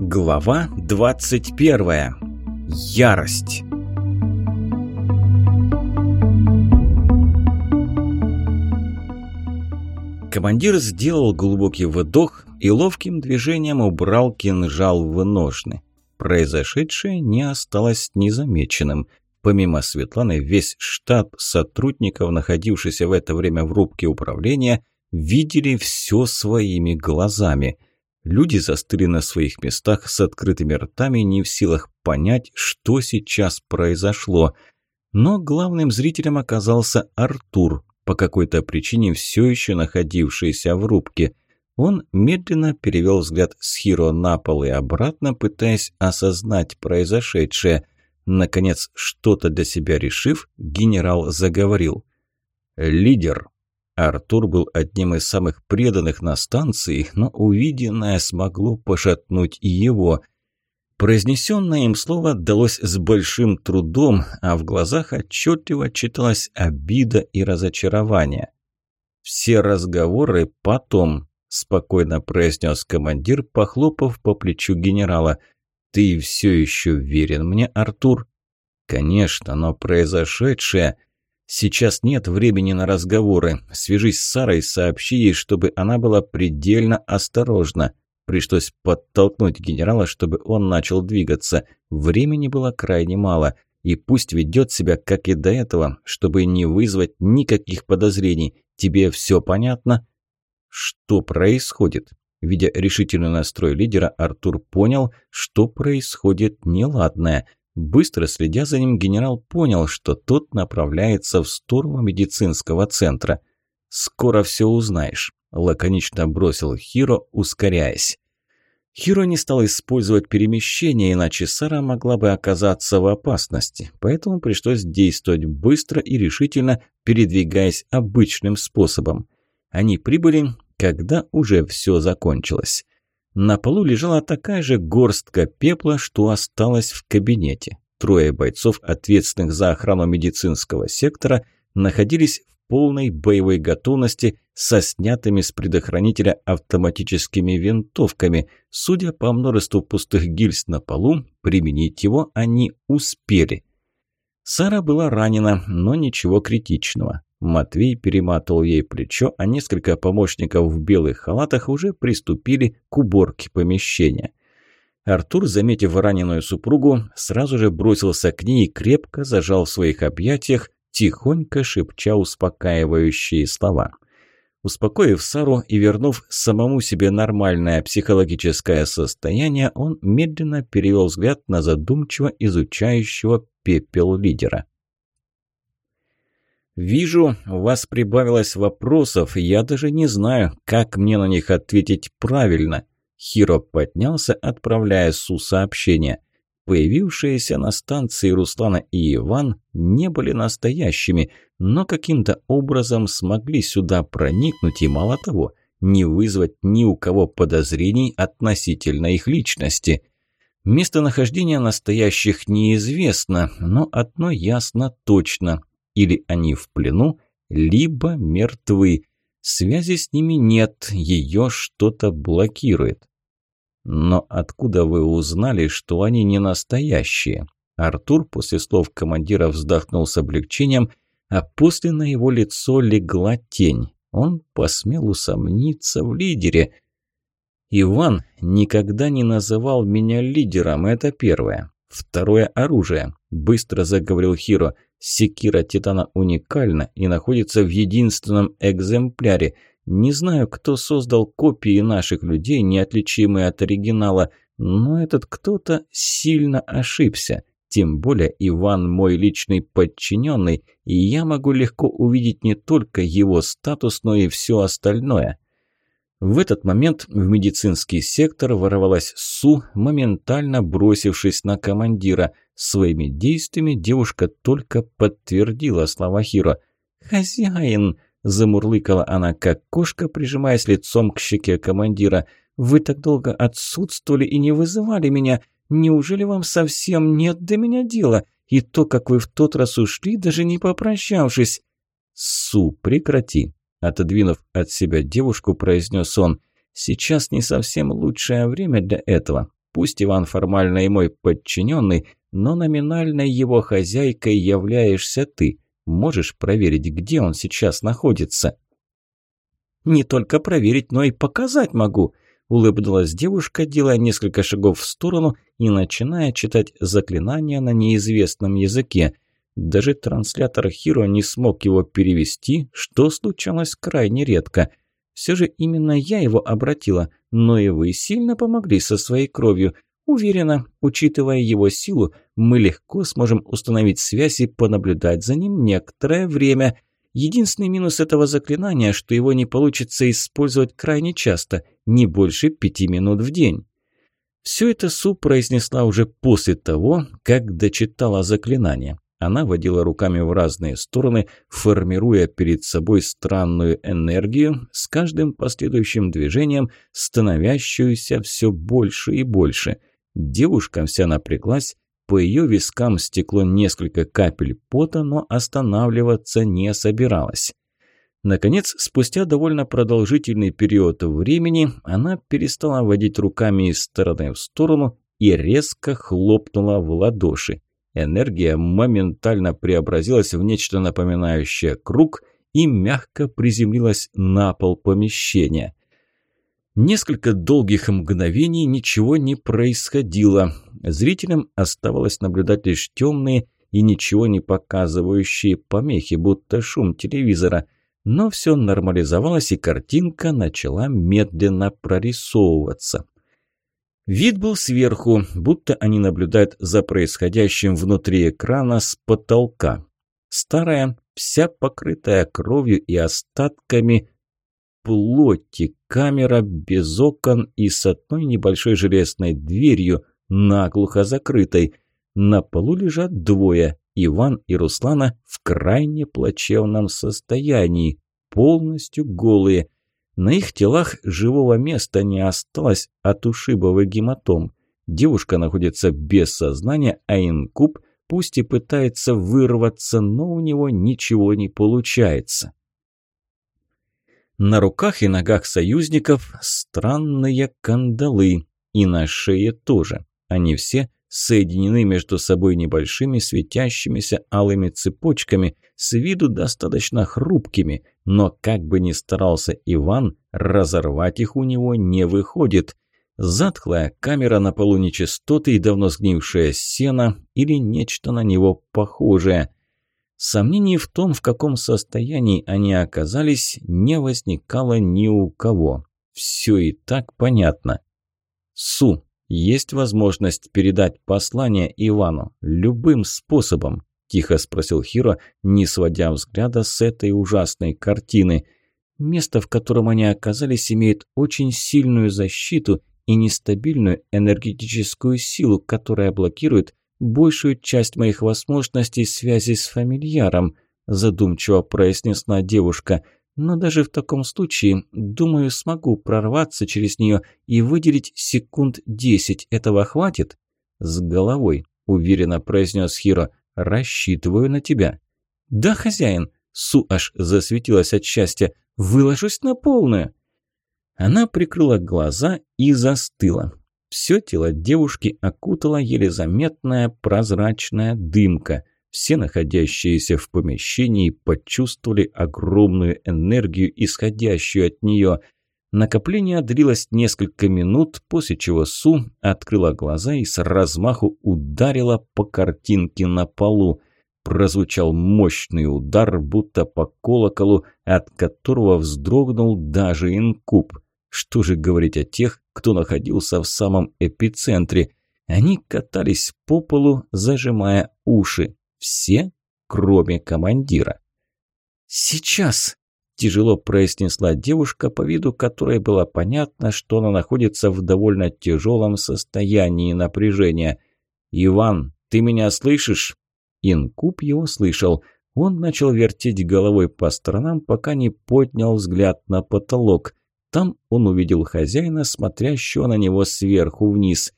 Глава 21. Ярость. Командир сделал глубокий вдох и ловким движением убрал кинжал в ножны. Произошедшее не осталось незамеченным. Помимо Светланы, весь штаб сотрудников, находившийся в это время в рубке управления, видели все своими глазами – Люди застыли на своих местах с открытыми ртами, не в силах понять, что сейчас произошло. Но главным зрителем оказался Артур, по какой-то причине все еще находившийся в рубке. Он медленно перевел взгляд с Хиро на пол и обратно, пытаясь осознать произошедшее. Наконец, что-то для себя решив, генерал заговорил. «Лидер, Артур был одним из самых преданных на станции, но увиденное смогло пошатнуть и его. Произнесенное им слово далось с большим трудом, а в глазах отчетливо читалась обида и разочарование. «Все разговоры потом», – спокойно произнес командир, похлопав по плечу генерала. «Ты все еще верен мне, Артур?» «Конечно, но произошедшее...» Сейчас нет времени на разговоры. Свяжись с Сарой, сообщи ей, чтобы она была предельно осторожна. Пришлось подтолкнуть генерала, чтобы он начал двигаться. Времени было крайне мало. И пусть ведет себя, как и до этого, чтобы не вызвать никаких подозрений. Тебе все понятно? Что происходит? Видя решительный настрой лидера, Артур понял, что происходит неладное – Быстро следя за ним, генерал понял, что тот направляется в сторону медицинского центра. «Скоро все узнаешь», – лаконично бросил Хиро, ускоряясь. Хиро не стал использовать перемещение, иначе Сара могла бы оказаться в опасности, поэтому пришлось действовать быстро и решительно, передвигаясь обычным способом. Они прибыли, когда уже все закончилось. На полу лежала такая же горстка пепла, что осталось в кабинете. Трое бойцов, ответственных за охрану медицинского сектора, находились в полной боевой готовности со снятыми с предохранителя автоматическими винтовками. Судя по множеству пустых гильз на полу, применить его они успели. Сара была ранена, но ничего критичного. Матвей перематывал ей плечо, а несколько помощников в белых халатах уже приступили к уборке помещения. Артур, заметив раненую супругу, сразу же бросился к ней и крепко зажал в своих объятиях, тихонько шепча успокаивающие слова. Успокоив Сару и вернув самому себе нормальное психологическое состояние, он медленно перевел взгляд на задумчиво изучающего пепел лидера. «Вижу, у вас прибавилось вопросов, я даже не знаю, как мне на них ответить правильно». Хиро поднялся, отправляя Су сообщение. Появившиеся на станции Руслана и Иван не были настоящими, но каким-то образом смогли сюда проникнуть и, мало того, не вызвать ни у кого подозрений относительно их личности. Местонахождение настоящих неизвестно, но одно ясно точно или они в плену, либо мертвы. Связи с ними нет, ее что-то блокирует. Но откуда вы узнали, что они не настоящие? Артур после слов командира вздохнул с облегчением, а после на его лицо легла тень. Он посмел усомниться в лидере. «Иван никогда не называл меня лидером, это первое. Второе – оружие», – быстро заговорил Хиро – Секира Титана уникальна и находится в единственном экземпляре. Не знаю, кто создал копии наших людей, неотличимые от оригинала, но этот кто-то сильно ошибся. Тем более Иван мой личный подчиненный, и я могу легко увидеть не только его статус, но и все остальное. В этот момент в медицинский сектор ворвалась Су, моментально бросившись на командира. Своими действиями девушка только подтвердила слова Хиро. «Хозяин!» – замурлыкала она, как кошка, прижимаясь лицом к щеке командира. «Вы так долго отсутствовали и не вызывали меня. Неужели вам совсем нет до меня дела? И то, как вы в тот раз ушли, даже не попрощавшись?» «Су, прекрати!» Отодвинув от себя девушку, произнес он. «Сейчас не совсем лучшее время для этого. Пусть Иван формально и мой подчиненный, но номинальной его хозяйкой являешься ты. Можешь проверить, где он сейчас находится?» «Не только проверить, но и показать могу», – улыбнулась девушка, делая несколько шагов в сторону и начиная читать заклинания на неизвестном языке. Даже транслятор Хиро не смог его перевести, что случалось крайне редко. Все же именно я его обратила, но и вы сильно помогли со своей кровью. Уверена, учитывая его силу, мы легко сможем установить связь и понаблюдать за ним некоторое время. Единственный минус этого заклинания, что его не получится использовать крайне часто, не больше пяти минут в день. Все это Су произнесла уже после того, как дочитала заклинание. Она водила руками в разные стороны, формируя перед собой странную энергию, с каждым последующим движением становящуюся все больше и больше – Девушка вся напряглась, по ее вискам стекло несколько капель пота, но останавливаться не собиралась. Наконец, спустя довольно продолжительный период времени, она перестала водить руками из стороны в сторону и резко хлопнула в ладоши. Энергия моментально преобразилась в нечто напоминающее круг и мягко приземлилась на пол помещения. Несколько долгих мгновений ничего не происходило. Зрителям оставалось наблюдать лишь темные и ничего не показывающие помехи, будто шум телевизора. Но все нормализовалось, и картинка начала медленно прорисовываться. Вид был сверху, будто они наблюдают за происходящим внутри экрана с потолка. Старая, вся покрытая кровью и остатками плоти, камера без окон и с одной небольшой железной дверью, наглухо закрытой. На полу лежат двое, Иван и Руслана, в крайне плачевном состоянии, полностью голые. На их телах живого места не осталось от ушибов и гематом. Девушка находится без сознания, а инкуб пусть и пытается вырваться, но у него ничего не получается. На руках и ногах союзников странные кандалы, и на шее тоже. Они все соединены между собой небольшими светящимися алыми цепочками, с виду достаточно хрупкими, но как бы ни старался Иван, разорвать их у него не выходит. Затхлая камера на полу нечистоты и давно сгнившее сено или нечто на него похожее – Сомнений в том, в каком состоянии они оказались, не возникало ни у кого. Все и так понятно. Су, есть возможность передать послание Ивану любым способом? Тихо спросил Хиро, не сводя взгляда с этой ужасной картины. Место, в котором они оказались, имеет очень сильную защиту и нестабильную энергетическую силу, которая блокирует большую часть моих возможностей связи с фамильяром», задумчиво произнесла девушка. «Но даже в таком случае, думаю, смогу прорваться через нее и выделить секунд десять. Этого хватит?» «С головой», – уверенно произнес Хиро. «Рассчитываю на тебя». «Да, хозяин», – Су аж засветилась от счастья. «Выложусь на полную». Она прикрыла глаза и застыла. Все тело девушки окутала еле заметная прозрачная дымка. Все находящиеся в помещении почувствовали огромную энергию, исходящую от нее. Накопление длилось несколько минут, после чего Су открыла глаза и с размаху ударила по картинке на полу. Прозвучал мощный удар, будто по колоколу, от которого вздрогнул даже инкуб. Что же говорить о тех, кто находился в самом эпицентре? Они катались по полу, зажимая уши. Все, кроме командира. «Сейчас!» – тяжело произнесла девушка, по виду которой было понятно, что она находится в довольно тяжелом состоянии напряжения. «Иван, ты меня слышишь?» Инкуб его слышал. Он начал вертеть головой по сторонам, пока не поднял взгляд на потолок. Там он увидел хозяина, смотрящего на него сверху вниз.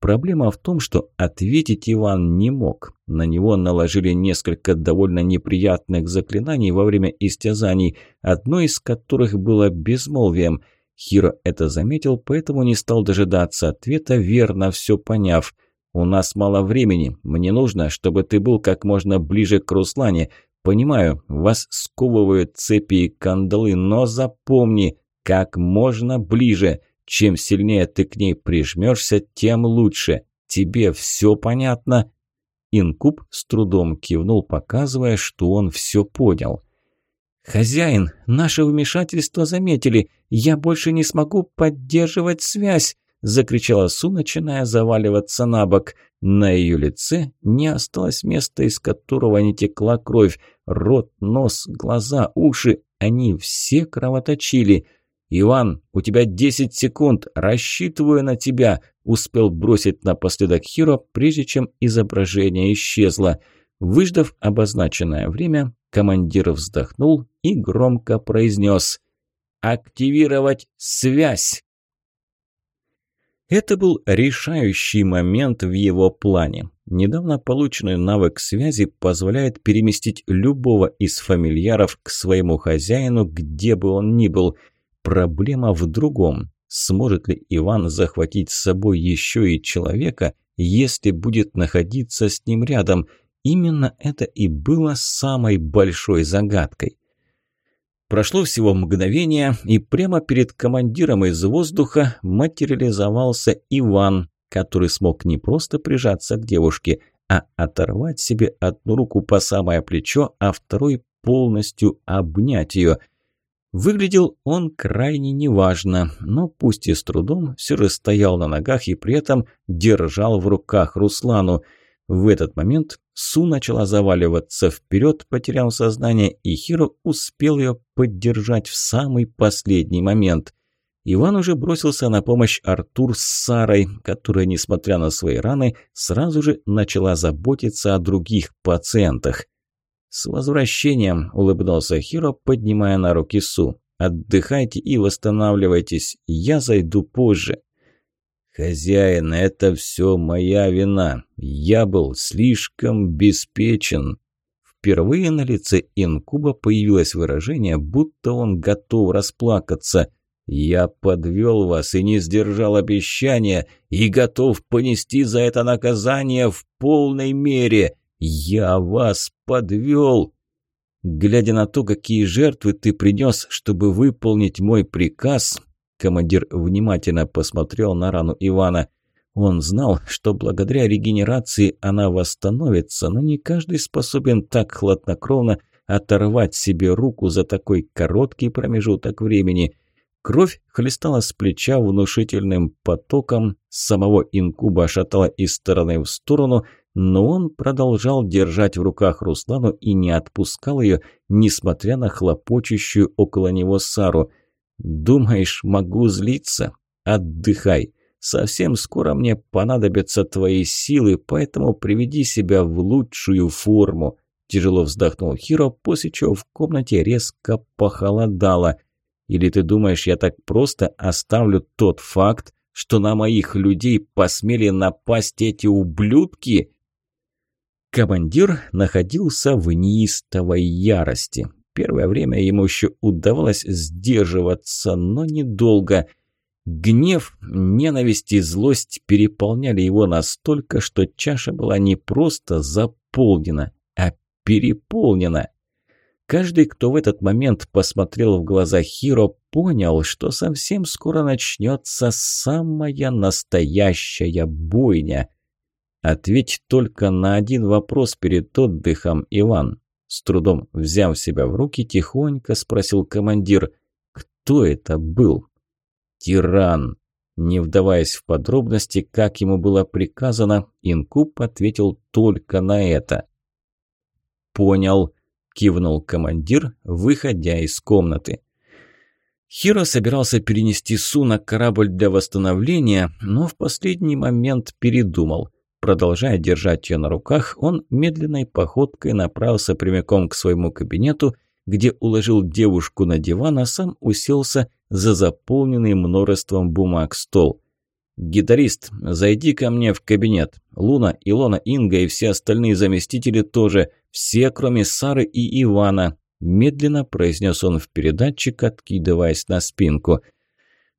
Проблема в том, что ответить Иван не мог. На него наложили несколько довольно неприятных заклинаний во время истязаний, одно из которых было безмолвием. Хиро это заметил, поэтому не стал дожидаться ответа, верно все поняв. «У нас мало времени. Мне нужно, чтобы ты был как можно ближе к Руслане. Понимаю, вас сковывают цепи и кандалы, но запомни, как можно ближе. Чем сильнее ты к ней прижмешься, тем лучше. Тебе все понятно?» Инкуб с трудом кивнул, показывая, что он все понял. «Хозяин, наше вмешательство заметили. Я больше не смогу поддерживать связь!» – закричала Су, начиная заваливаться на бок. На ее лице не осталось места, из которого не текла кровь. Рот, нос, глаза, уши – они все кровоточили. «Иван, у тебя десять секунд, рассчитываю на тебя», – успел бросить напоследок Хиро, прежде чем изображение исчезло. Выждав обозначенное время, командир вздохнул и громко произнес «Активировать связь!». Это был решающий момент в его плане. Недавно полученный навык связи позволяет переместить любого из фамильяров к своему хозяину, где бы он ни был. Проблема в другом. Сможет ли Иван захватить с собой еще и человека, если будет находиться с ним рядом? Именно это и было самой большой загадкой. Прошло всего мгновение, и прямо перед командиром из воздуха материализовался Иван, который смог не просто прижаться к девушке, а оторвать себе одну руку по самое плечо, а второй полностью обнять ее. Выглядел он крайне неважно, но пусть и с трудом, все же стоял на ногах и при этом держал в руках Руслану – в этот момент Су начала заваливаться вперед, потеряв сознание, и Хиро успел ее поддержать в самый последний момент. Иван уже бросился на помощь Артур с Сарой, которая, несмотря на свои раны, сразу же начала заботиться о других пациентах. «С возвращением!» – улыбнулся Хиро, поднимая на руки Су. «Отдыхайте и восстанавливайтесь, я зайду позже». «Хозяин, это все моя вина. Я был слишком беспечен». Впервые на лице инкуба появилось выражение, будто он готов расплакаться. «Я подвел вас и не сдержал обещания, и готов понести за это наказание в полной мере. Я вас подвел!» Глядя на то, какие жертвы ты принес, чтобы выполнить мой приказ, Командир внимательно посмотрел на рану Ивана. Он знал, что благодаря регенерации она восстановится, но не каждый способен так хладнокровно оторвать себе руку за такой короткий промежуток времени. Кровь хлестала с плеча внушительным потоком, самого инкуба шатала из стороны в сторону, но он продолжал держать в руках Руслану и не отпускал ее, несмотря на хлопочущую около него Сару – «Думаешь, могу злиться? Отдыхай. Совсем скоро мне понадобятся твои силы, поэтому приведи себя в лучшую форму». Тяжело вздохнул Хиро, после чего в комнате резко похолодало. «Или ты думаешь, я так просто оставлю тот факт, что на моих людей посмели напасть эти ублюдки?» Командир находился в неистовой ярости. Первое время ему еще удавалось сдерживаться, но недолго. Гнев, ненависть и злость переполняли его настолько, что чаша была не просто заполнена, а переполнена. Каждый, кто в этот момент посмотрел в глаза Хиро, понял, что совсем скоро начнется самая настоящая бойня. Ответь только на один вопрос перед отдыхом, Иван. С трудом взяв себя в руки, тихонько спросил командир, кто это был? Тиран. Не вдаваясь в подробности, как ему было приказано, Инкуб ответил только на это. «Понял», – кивнул командир, выходя из комнаты. Хиро собирался перенести Су на корабль для восстановления, но в последний момент передумал. Продолжая держать ее на руках, он медленной походкой направился прямиком к своему кабинету, где уложил девушку на диван, а сам уселся за заполненный множеством бумаг стол. «Гитарист, зайди ко мне в кабинет. Луна, Илона, Инга и все остальные заместители тоже. Все, кроме Сары и Ивана», – медленно произнес он в передатчик, откидываясь на спинку –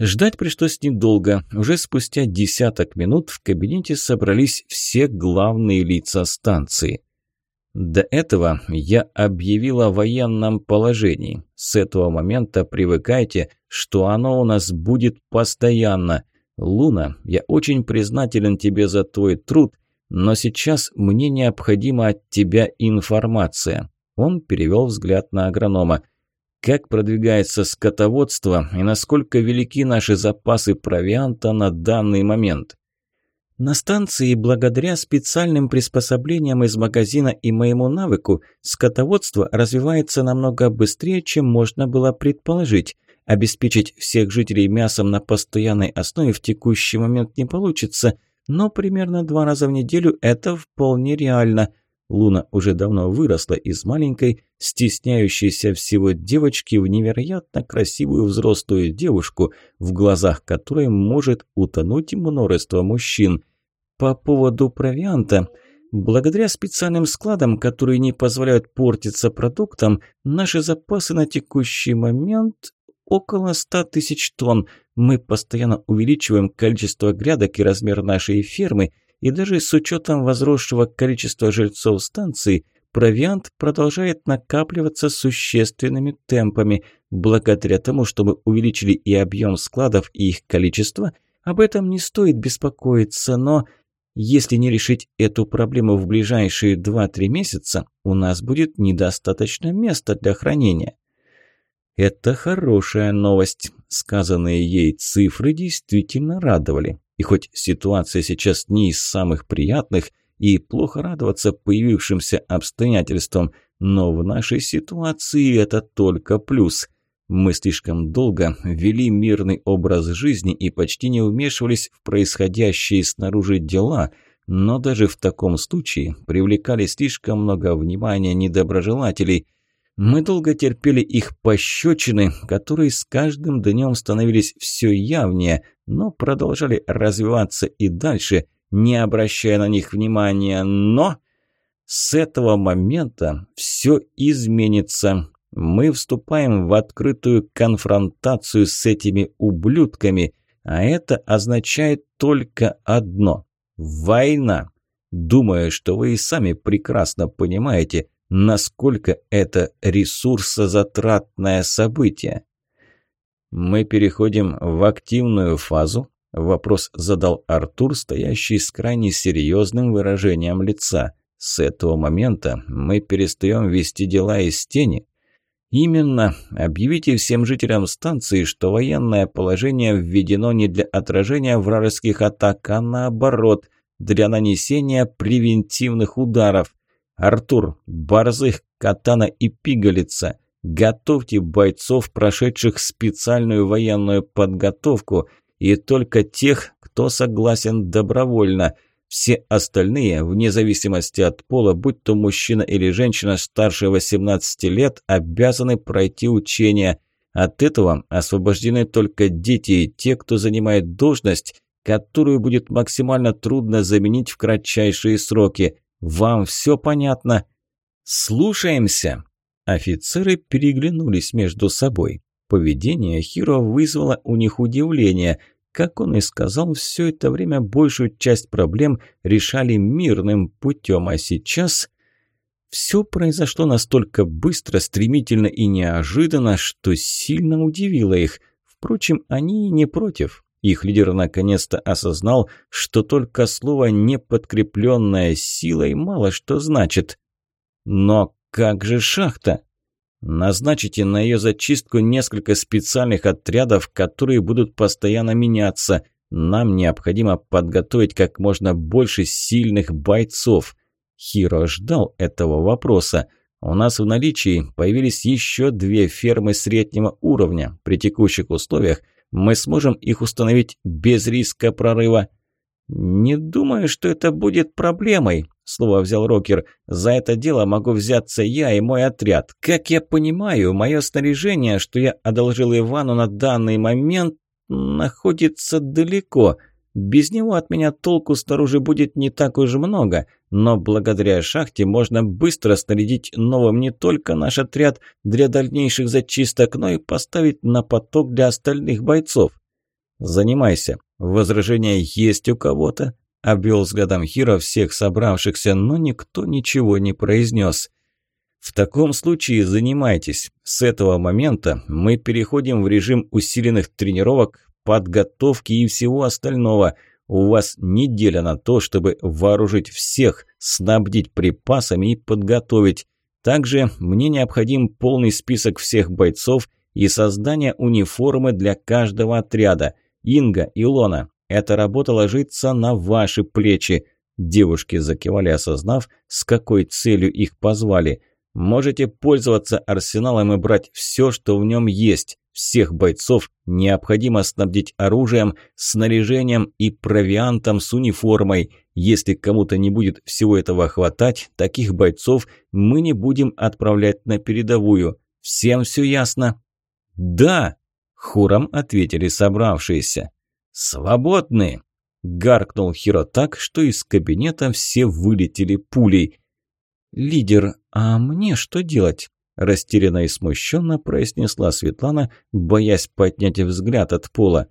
Ждать пришлось недолго. Уже спустя десяток минут в кабинете собрались все главные лица станции. До этого я объявила о военном положении. С этого момента привыкайте, что оно у нас будет постоянно. Луна, я очень признателен тебе за твой труд, но сейчас мне необходима от тебя информация. Он перевел взгляд на агронома. Как продвигается скотоводство и насколько велики наши запасы провианта на данный момент? На станции, благодаря специальным приспособлениям из магазина и моему навыку, скотоводство развивается намного быстрее, чем можно было предположить. Обеспечить всех жителей мясом на постоянной основе в текущий момент не получится, но примерно два раза в неделю это вполне реально. Луна уже давно выросла из маленькой, стесняющейся всего девочки в невероятно красивую взрослую девушку, в глазах которой может утонуть множество мужчин. По поводу провианта. Благодаря специальным складам, которые не позволяют портиться продуктам, наши запасы на текущий момент около 100 тысяч тонн. Мы постоянно увеличиваем количество грядок и размер нашей фермы, и даже с учетом возросшего количества жильцов станции, провиант продолжает накапливаться существенными темпами. Благодаря тому, что мы увеличили и объем складов, и их количество, об этом не стоит беспокоиться, но если не решить эту проблему в ближайшие 2-3 месяца, у нас будет недостаточно места для хранения. Это хорошая новость. Сказанные ей цифры действительно радовали. И хоть ситуация сейчас не из самых приятных, и плохо радоваться появившимся обстоятельствам, но в нашей ситуации это только плюс. Мы слишком долго вели мирный образ жизни и почти не вмешивались в происходящие снаружи дела, но даже в таком случае привлекали слишком много внимания недоброжелателей – мы долго терпели их пощечины, которые с каждым днем становились все явнее, но продолжали развиваться и дальше, не обращая на них внимания. Но с этого момента все изменится. Мы вступаем в открытую конфронтацию с этими ублюдками, а это означает только одно – война. Думаю, что вы и сами прекрасно понимаете – насколько это ресурсозатратное событие. Мы переходим в активную фазу. Вопрос задал Артур, стоящий с крайне серьезным выражением лица. С этого момента мы перестаем вести дела из тени. Именно. Объявите всем жителям станции, что военное положение введено не для отражения вражеских атак, а наоборот, для нанесения превентивных ударов. Артур, Борзых, Катана и Пигалица, готовьте бойцов, прошедших специальную военную подготовку, и только тех, кто согласен добровольно. Все остальные, вне зависимости от пола, будь то мужчина или женщина старше 18 лет, обязаны пройти учения. От этого освобождены только дети и те, кто занимает должность, которую будет максимально трудно заменить в кратчайшие сроки. Вам все понятно? Слушаемся!» Офицеры переглянулись между собой. Поведение Хиро вызвало у них удивление. Как он и сказал, все это время большую часть проблем решали мирным путем, а сейчас... Все произошло настолько быстро, стремительно и неожиданно, что сильно удивило их. Впрочем, они и не против. Их лидер наконец-то осознал, что только слово «не подкрепленное силой» мало что значит. Но как же шахта? Назначите на ее зачистку несколько специальных отрядов, которые будут постоянно меняться. Нам необходимо подготовить как можно больше сильных бойцов. Хиро ждал этого вопроса. У нас в наличии появились еще две фермы среднего уровня. При текущих условиях – мы сможем их установить без риска прорыва. «Не думаю, что это будет проблемой», – слово взял Рокер. «За это дело могу взяться я и мой отряд. Как я понимаю, мое снаряжение, что я одолжил Ивану на данный момент, находится далеко. Без него от меня толку снаружи будет не так уж много, но благодаря шахте можно быстро снарядить новым не только наш отряд для дальнейших зачисток, но и поставить на поток для остальных бойцов. Занимайся. Возражения есть у кого-то?» Обвел взглядом Хиро всех собравшихся, но никто ничего не произнес. В таком случае занимайтесь. С этого момента мы переходим в режим усиленных тренировок, подготовки и всего остального. У вас неделя на то, чтобы вооружить всех, снабдить припасами и подготовить. Также мне необходим полный список всех бойцов и создание униформы для каждого отряда. Инга, Илона, эта работа ложится на ваши плечи. Девушки закивали, осознав, с какой целью их позвали – Можете пользоваться арсеналом и брать все, что в нем есть. Всех бойцов необходимо снабдить оружием, снаряжением и провиантом с униформой. Если кому-то не будет всего этого хватать, таких бойцов мы не будем отправлять на передовую. Всем все ясно? Да, хором ответили собравшиеся. Свободны! Гаркнул Хиро так, что из кабинета все вылетели пулей. «Лидер, а мне что делать?» Растерянно и смущенно произнесла Светлана, боясь поднять взгляд от пола.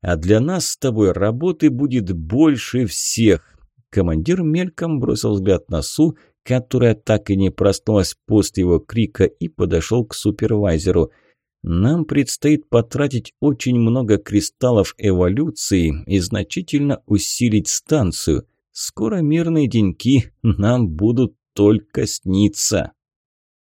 «А для нас с тобой работы будет больше всех!» Командир мельком бросил взгляд на Су, которая так и не проснулась после его крика и подошел к супервайзеру. «Нам предстоит потратить очень много кристаллов эволюции и значительно усилить станцию. Скоро мирные деньки нам будут только снится.